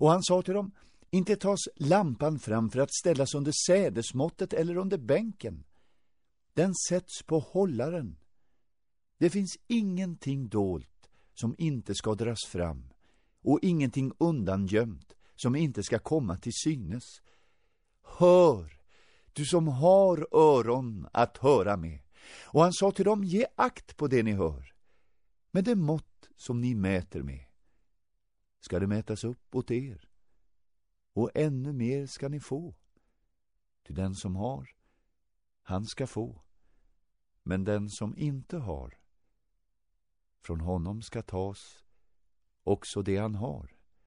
Och han sa till dem, inte tas lampan fram för att ställas under sädesmåttet eller under bänken. Den sätts på hållaren. Det finns ingenting dolt som inte ska dras fram och ingenting undangömt som inte ska komma till synes. Hör, du som har öron att höra med. Och han sa till dem, ge akt på det ni hör. Med det mått som ni mäter med ska det mätas upp åt er och ännu mer ska ni få. Till den som har, han ska få, men den som inte har, från honom ska tas också det han har.